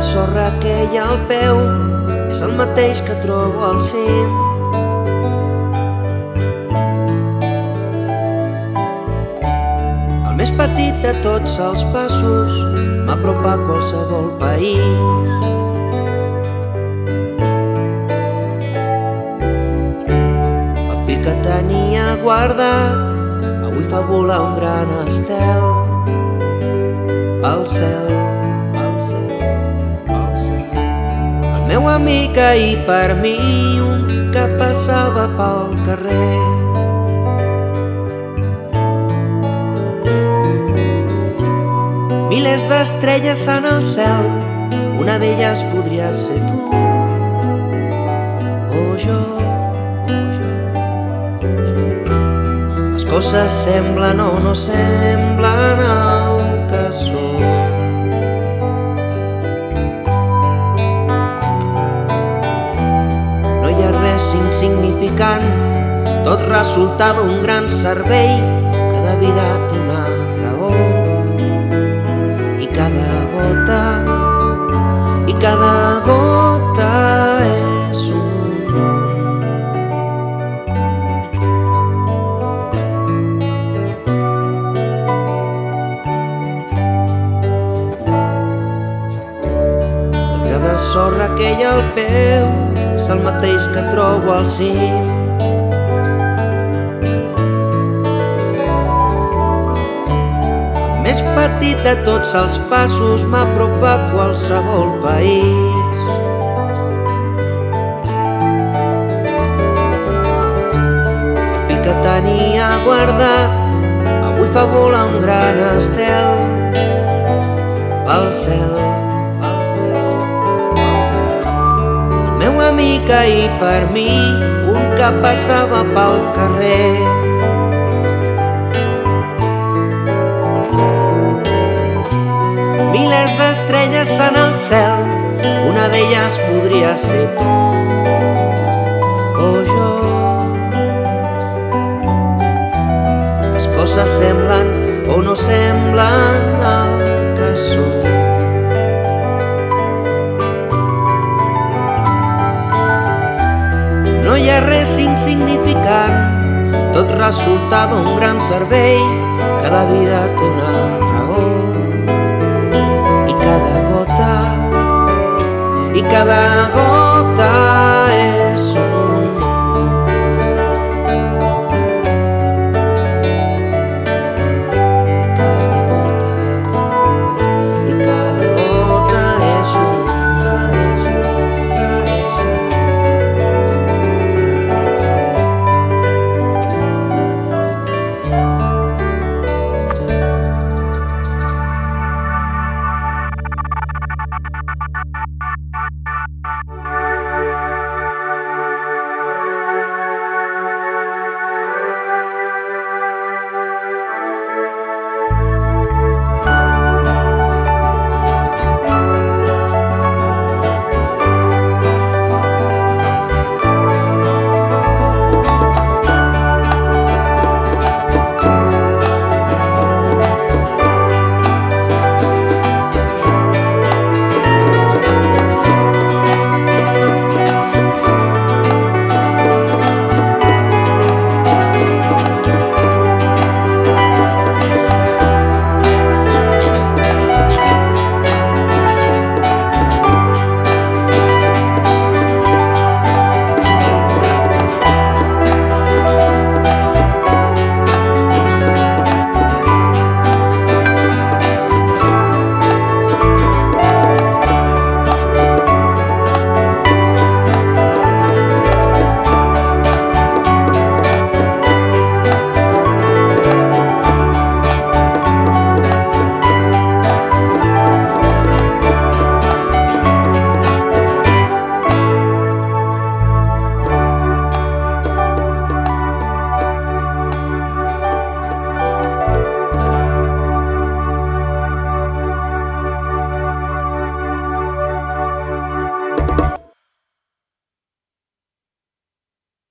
sorra que hi ha al peu és el mateix que trobo al cim. El més petit de tots els passos m'apropa a qualsevol país. El fil que tenia guardat avui fa volar un gran estel al cel, Meu amic ahir per mi un que passava pel carrer Milers d'estrelles en el cel, una d'elles podria ser tu. O jo, o jo, o jo. Les coses semblen o no semblen el que són. Insignificant, tot resulta d'un gran servei, cada vida té una raó i cada gota i cada gota és un món. Gra de sorra ha al peu és el mateix que trobo al cim. més petit de tots els passos m'apropa a qualsevol país. El fil que tenia guardat avui fa volar un gran estel pel cel, amic ahir per mi un que passava pel carrer milers d'estrelles en el cel, una d'elles podria ser tu o jo. Les coses semblen o no semblen el que són. Res insignificant, tot resulta d'un gran servei, cada vida té una raó. I cada gota i cada gota